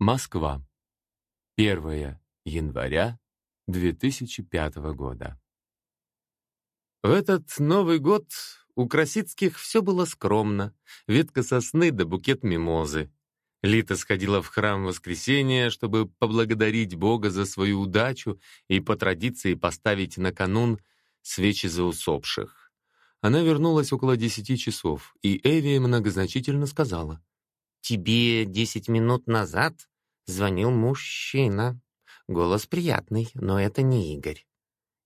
Москва. 1 января 2005 года. В этот Новый год у Красицких все было скромно. Ветка сосны да букет мимозы. Лита сходила в храм в чтобы поблагодарить Бога за свою удачу и по традиции поставить на канун свечи за усопших. Она вернулась около десяти часов, и Эви многозначительно сказала. «Тебе десять минут назад звонил мужчина. Голос приятный, но это не Игорь.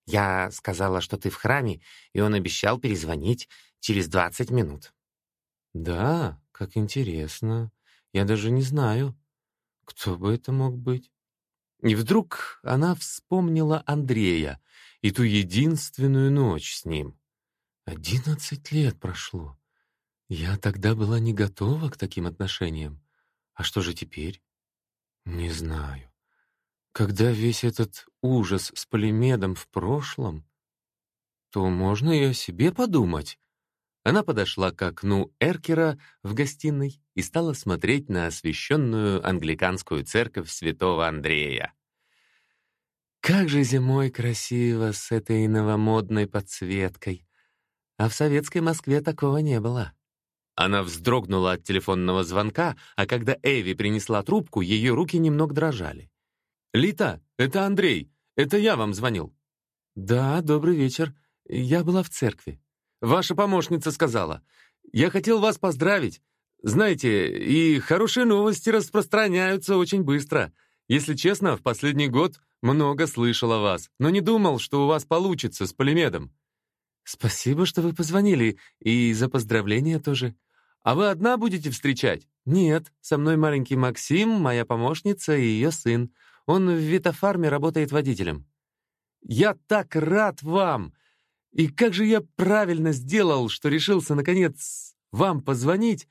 Я сказала, что ты в храме, и он обещал перезвонить через двадцать минут». «Да, как интересно. Я даже не знаю, кто бы это мог быть». И вдруг она вспомнила Андрея и ту единственную ночь с ним. Одиннадцать лет прошло. Я тогда была не готова к таким отношениям. А что же теперь? Не знаю. Когда весь этот ужас с Полимедом в прошлом, то можно и о себе подумать. Она подошла к окну Эркера в гостиной и стала смотреть на освященную англиканскую церковь святого Андрея. Как же зимой красиво с этой новомодной подсветкой. А в советской Москве такого не было. Она вздрогнула от телефонного звонка, а когда Эви принесла трубку, ее руки немного дрожали. «Лита, это Андрей. Это я вам звонил». «Да, добрый вечер. Я была в церкви». «Ваша помощница сказала. Я хотел вас поздравить. Знаете, и хорошие новости распространяются очень быстро. Если честно, в последний год много слышал о вас, но не думал, что у вас получится с Полимедом. «Спасибо, что вы позвонили, и за поздравления тоже. А вы одна будете встречать?» «Нет, со мной маленький Максим, моя помощница и ее сын. Он в Витофарме работает водителем». «Я так рад вам! И как же я правильно сделал, что решился, наконец, вам позвонить.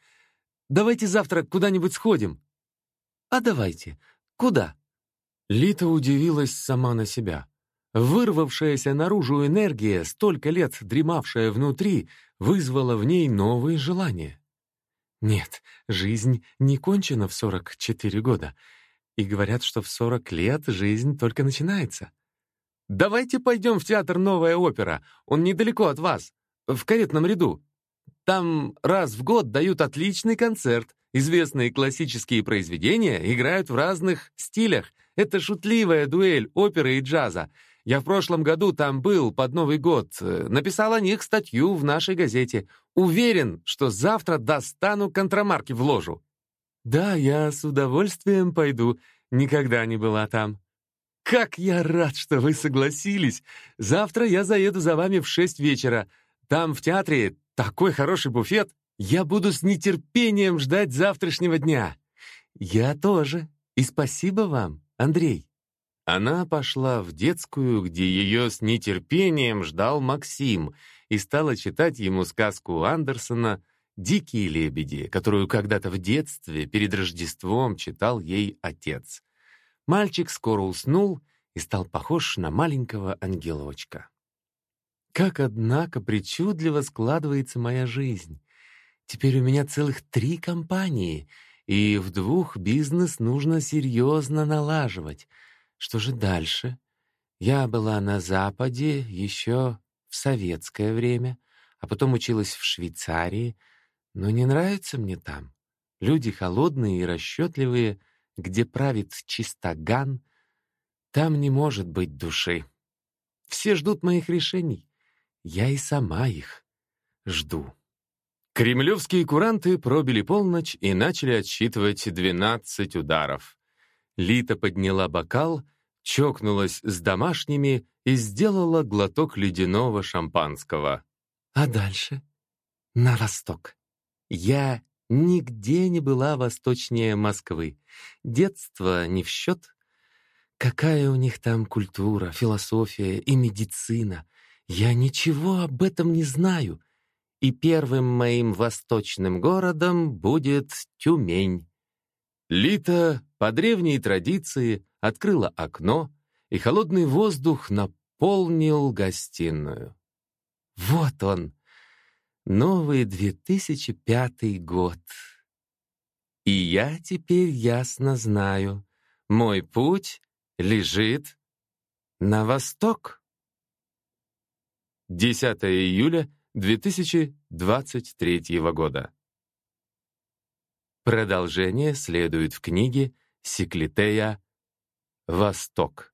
Давайте завтра куда-нибудь сходим». «А давайте. Куда?» Лита удивилась сама на себя. Вырвавшаяся наружу энергия, столько лет дремавшая внутри, вызвала в ней новые желания. Нет, жизнь не кончена в 44 года. И говорят, что в 40 лет жизнь только начинается. «Давайте пойдем в театр «Новая опера». Он недалеко от вас, в каретном ряду. Там раз в год дают отличный концерт. Известные классические произведения играют в разных стилях. Это шутливая дуэль оперы и джаза. Я в прошлом году там был под Новый год, э, написал о них статью в нашей газете. Уверен, что завтра достану контрамарки в ложу. Да, я с удовольствием пойду, никогда не была там. Как я рад, что вы согласились. Завтра я заеду за вами в шесть вечера. Там в театре такой хороший буфет. Я буду с нетерпением ждать завтрашнего дня. Я тоже. И спасибо вам, Андрей. Она пошла в детскую, где ее с нетерпением ждал Максим, и стала читать ему сказку Андерсона «Дикие лебеди», которую когда-то в детстве перед Рождеством читал ей отец. Мальчик скоро уснул и стал похож на маленького ангелочка. Как, однако, причудливо складывается моя жизнь. Теперь у меня целых три компании, и в двух бизнес нужно серьезно налаживать — что же дальше? Я была на Западе еще в советское время, а потом училась в Швейцарии, но не нравится мне там. Люди холодные и расчетливые, где правит чистоган, там не может быть души. Все ждут моих решений. Я и сама их жду. Кремлевские куранты пробили полночь и начали отсчитывать двенадцать ударов. Лита подняла бокал, чокнулась с домашними и сделала глоток ледяного шампанского. А дальше? На восток. Я нигде не была восточнее Москвы. Детство не в счет. Какая у них там культура, философия и медицина. Я ничего об этом не знаю. И первым моим восточным городом будет Тюмень. Лита, по древней традиции, открыла окно, и холодный воздух наполнил гостиную. Вот он, новый 2005 год. И я теперь ясно знаю, мой путь лежит на восток. 10 июля 2023 года. Продолжение следует в книге Секлитея «Восток».